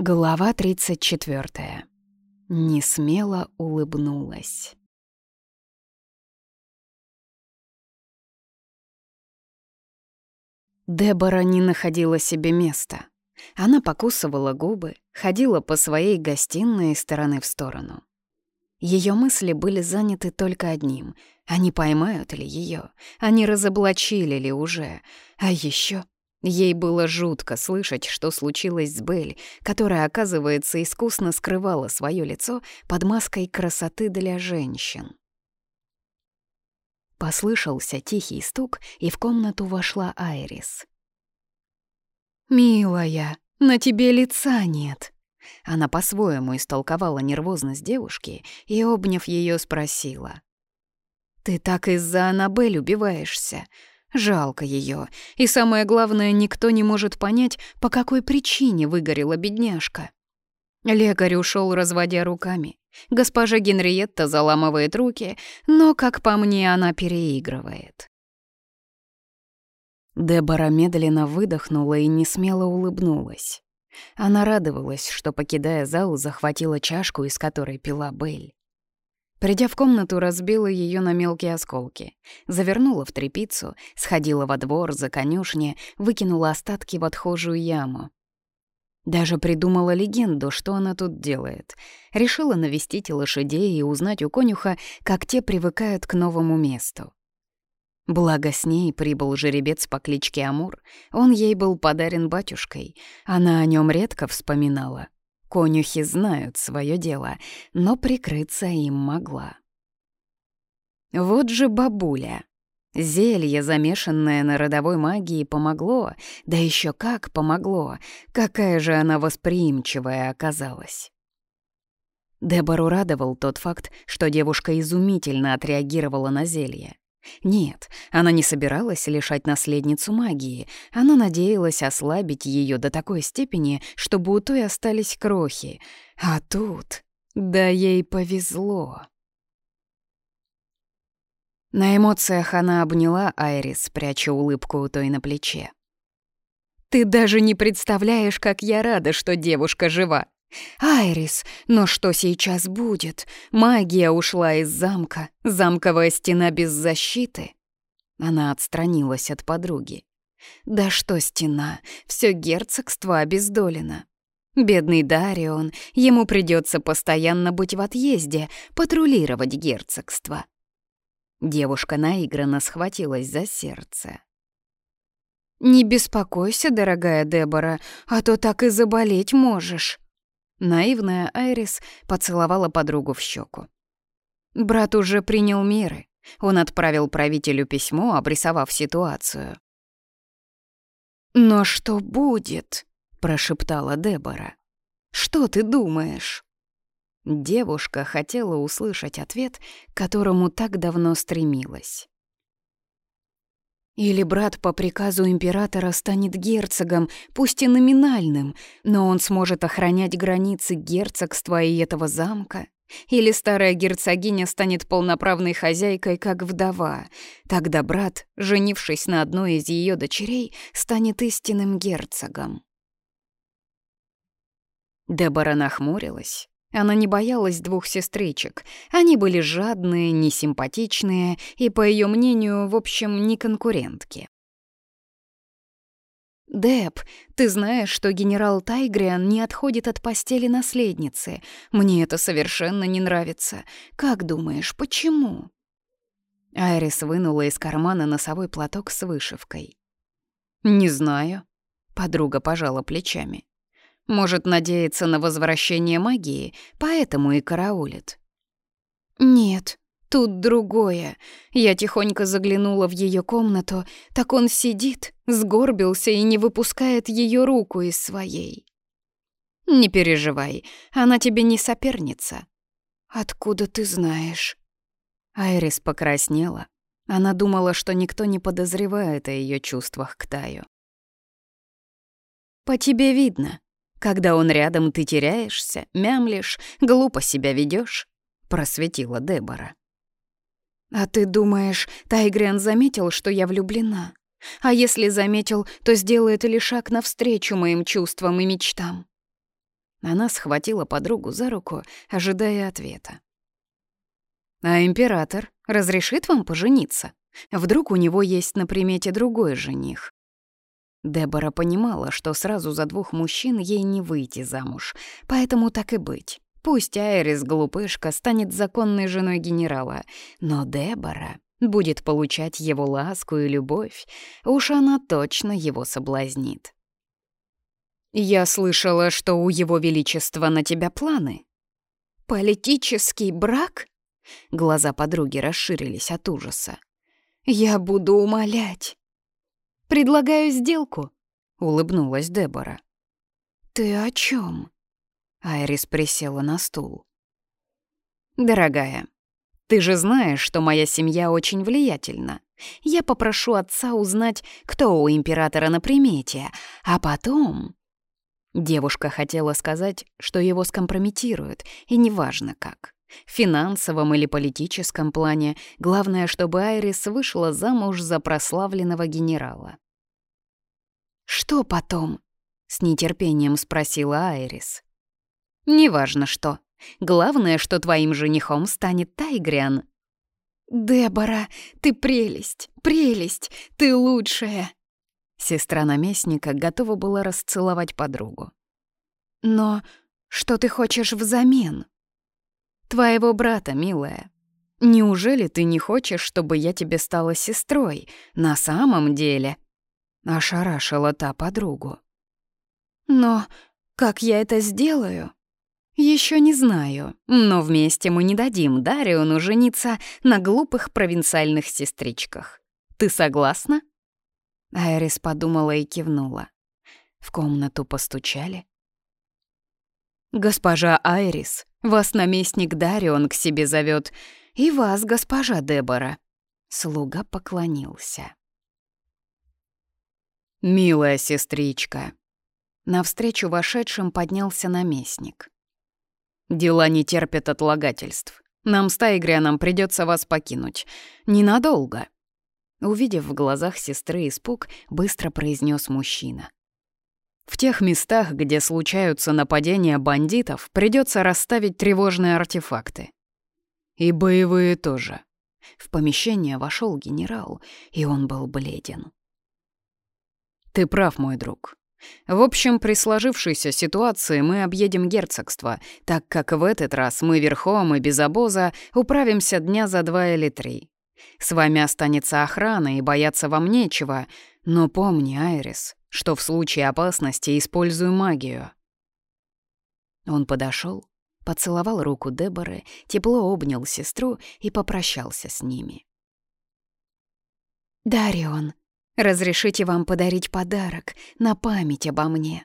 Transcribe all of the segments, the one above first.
Глава 34. Не смело улыбнулась. Дебора не находила себе места. Она покусывала губы, ходила по своей гостиной из стороны в сторону. Ее мысли были заняты только одним — они поймают ли ее, они разоблачили ли уже, а еще Ей было жутко слышать, что случилось с Белль, которая, оказывается, искусно скрывала свое лицо под маской красоты для женщин. Послышался тихий стук, и в комнату вошла Айрис. «Милая, на тебе лица нет!» Она по-своему истолковала нервозность девушки и, обняв ее, спросила. «Ты так из-за Аннабель убиваешься. Жалко ее. И самое главное, никто не может понять, по какой причине выгорела бедняжка. Лекарь ушел, разводя руками. Госпожа Генриетта заламывает руки, но, как по мне, она переигрывает. Дебора медленно выдохнула и несмело улыбнулась. Она радовалась, что, покидая зал, захватила чашку, из которой пила Белль. Придя в комнату, разбила ее на мелкие осколки. Завернула в тряпицу, сходила во двор за конюшни, выкинула остатки в отхожую яму. Даже придумала легенду, что она тут делает. Решила навестить лошадей и узнать у конюха, как те привыкают к новому месту. Благо с ней прибыл жеребец по кличке Амур. Он ей был подарен батюшкой. Она о нем редко вспоминала. Конюхи знают свое дело, но прикрыться им могла. Вот же бабуля. Зелье, замешанное на родовой магии, помогло, да еще как помогло, какая же она восприимчивая оказалась. Дебору радовал тот факт, что девушка изумительно отреагировала на зелье. Нет, она не собиралась лишать наследницу магии. Она надеялась ослабить ее до такой степени, чтобы у той остались крохи. А тут... Да ей повезло. На эмоциях она обняла Айрис, пряча улыбку у той на плече. «Ты даже не представляешь, как я рада, что девушка жива. «Айрис, но что сейчас будет? Магия ушла из замка, замковая стена без защиты». Она отстранилась от подруги. «Да что стена, все герцогство обездолено. Бедный Дарион, ему придется постоянно быть в отъезде, патрулировать герцогство». Девушка наигранно схватилась за сердце. «Не беспокойся, дорогая Дебора, а то так и заболеть можешь». Наивная Айрис поцеловала подругу в щеку. Брат уже принял меры. Он отправил правителю письмо, обрисовав ситуацию. «Но что будет?» — прошептала Дебора. «Что ты думаешь?» Девушка хотела услышать ответ, к которому так давно стремилась. Или брат по приказу императора станет герцогом, пусть и номинальным, но он сможет охранять границы герцогства и этого замка. Или старая герцогиня станет полноправной хозяйкой, как вдова. Тогда брат, женившись на одной из ее дочерей, станет истинным герцогом. Дебора нахмурилась. Она не боялась двух сестричек. Они были жадные, несимпатичные и, по ее мнению, в общем, не конкурентки. «Деб, ты знаешь, что генерал Тайгриан не отходит от постели наследницы. Мне это совершенно не нравится. Как думаешь, почему?» Айрис вынула из кармана носовой платок с вышивкой. «Не знаю», — подруга пожала плечами. Может надеяться на возвращение магии, поэтому и караулит. Нет, тут другое. Я тихонько заглянула в ее комнату, так он сидит, сгорбился и не выпускает ее руку из своей. Не переживай, она тебе не соперница. Откуда ты знаешь? Айрис покраснела. Она думала, что никто не подозревает о ее чувствах к Таю. «По тебе видно», когда он рядом, ты теряешься, мямлишь, глупо себя ведешь, просветила Дебора. «А ты думаешь, Тайгриан заметил, что я влюблена? А если заметил, то сделает ли шаг навстречу моим чувствам и мечтам?» Она схватила подругу за руку, ожидая ответа. «А император разрешит вам пожениться? Вдруг у него есть на примете другой жених?» Дебора понимала, что сразу за двух мужчин ей не выйти замуж, поэтому так и быть. Пусть Айрис, глупышка, станет законной женой генерала, но Дебора будет получать его ласку и любовь, уж она точно его соблазнит. «Я слышала, что у его величества на тебя планы». «Политический брак?» Глаза подруги расширились от ужаса. «Я буду умолять». «Предлагаю сделку», — улыбнулась Дебора. «Ты о чем? Айрис присела на стул. «Дорогая, ты же знаешь, что моя семья очень влиятельна. Я попрошу отца узнать, кто у императора на примете, а потом...» Девушка хотела сказать, что его скомпрометируют, и неважно как. Финансовом или политическом плане главное, чтобы Айрис вышла замуж за прославленного генерала. «Что потом?» — с нетерпением спросила Айрис. «Неважно что. Главное, что твоим женихом станет Тайгриан». «Дебора, ты прелесть, прелесть, ты лучшая!» Сестра наместника готова была расцеловать подругу. «Но что ты хочешь взамен?» «Твоего брата, милая. Неужели ты не хочешь, чтобы я тебе стала сестрой? На самом деле?» Ошарашила та подругу. «Но как я это сделаю?» Еще не знаю, но вместе мы не дадим Дариону жениться на глупых провинциальных сестричках. Ты согласна?» Айрис подумала и кивнула. В комнату постучали. «Госпожа Айрис, вас наместник Дарион к себе зовет, и вас, госпожа Дебора». Слуга поклонился. «Милая сестричка». Навстречу вошедшим поднялся наместник. Дела не терпят отлагательств. Нам с Тайгрианом придется вас покинуть. Ненадолго». Увидев в глазах сестры испуг, быстро произнес мужчина. В тех местах, где случаются нападения бандитов, придется расставить тревожные артефакты. И боевые тоже. В помещение вошел генерал, и он был бледен. «Ты прав, мой друг. В общем, при сложившейся ситуации мы объедем герцогство, так как в этот раз мы верхом и без обоза управимся дня за два или три. С вами останется охрана, и бояться вам нечего, но помни, Айрис, что в случае опасности используй магию». Он подошел, поцеловал руку Деборы, тепло обнял сестру и попрощался с ними. «Дарион», Разрешите вам подарить подарок на память обо мне».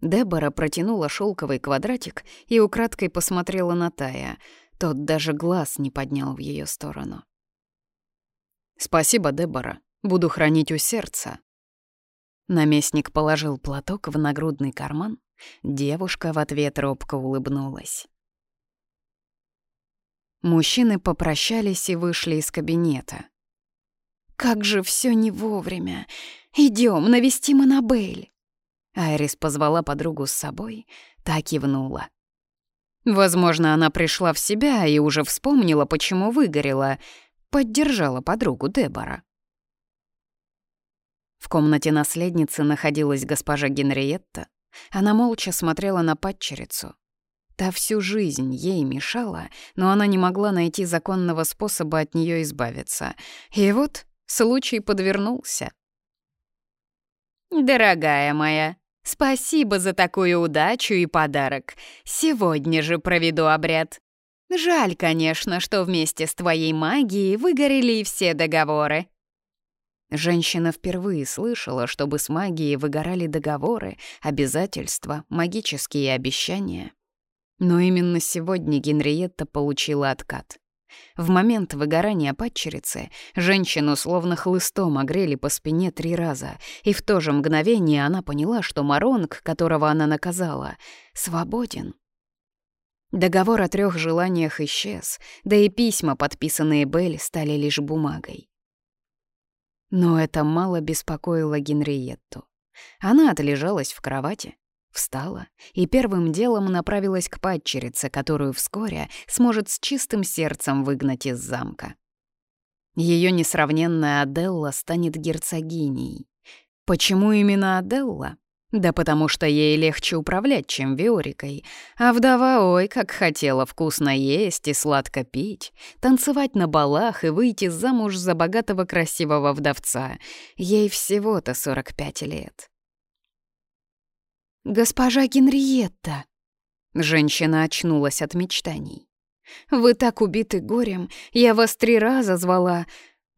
Дебора протянула шелковый квадратик и украдкой посмотрела на Тая. Тот даже глаз не поднял в ее сторону. «Спасибо, Дебора. Буду хранить у сердца». Наместник положил платок в нагрудный карман. Девушка в ответ робко улыбнулась. Мужчины попрощались и вышли из кабинета. Как же все не вовремя. Идем, навестим Аннабель. Айрис позвала подругу с собой, та кивнула. Возможно, она пришла в себя и уже вспомнила, почему выгорела. Поддержала подругу Дебора. В комнате наследницы находилась госпожа Генриетта. Она молча смотрела на падчерицу. Та всю жизнь ей мешала, но она не могла найти законного способа от нее избавиться. И вот Случай подвернулся. «Дорогая моя, спасибо за такую удачу и подарок. Сегодня же проведу обряд. Жаль, конечно, что вместе с твоей магией выгорели и все договоры». Женщина впервые слышала, чтобы с магией выгорали договоры, обязательства, магические обещания. Но именно сегодня Генриетта получила откат. В момент выгорания падчерицы женщину словно хлыстом огрели по спине три раза, и в то же мгновение она поняла, что Маронг, которого она наказала, свободен. Договор о трех желаниях исчез, да и письма, подписанные Белль, стали лишь бумагой. Но это мало беспокоило Генриетту. Она отлежалась в кровати, Встала и первым делом направилась к падчерице, которую вскоре сможет с чистым сердцем выгнать из замка. Ее несравненная Аделла станет герцогиней. Почему именно Аделла? Да потому что ей легче управлять, чем Виорикой. А вдова, ой, как хотела вкусно есть и сладко пить, танцевать на балах и выйти замуж за богатого красивого вдовца. Ей всего-то 45 лет. «Госпожа Генриетта!» Женщина очнулась от мечтаний. «Вы так убиты горем, я вас три раза звала...»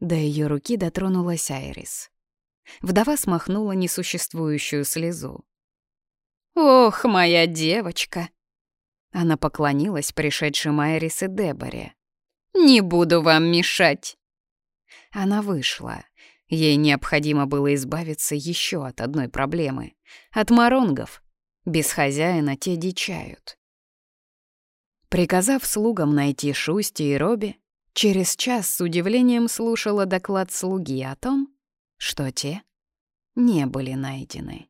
До ее руки дотронулась Айрис. Вдова смахнула несуществующую слезу. «Ох, моя девочка!» Она поклонилась пришедшим Айрис и Деборе. «Не буду вам мешать!» Она вышла. Ей необходимо было избавиться еще от одной проблемы — от моронгов. Без хозяина те дичают. Приказав слугам найти Шусти и Робби, через час с удивлением слушала доклад слуги о том, что те не были найдены.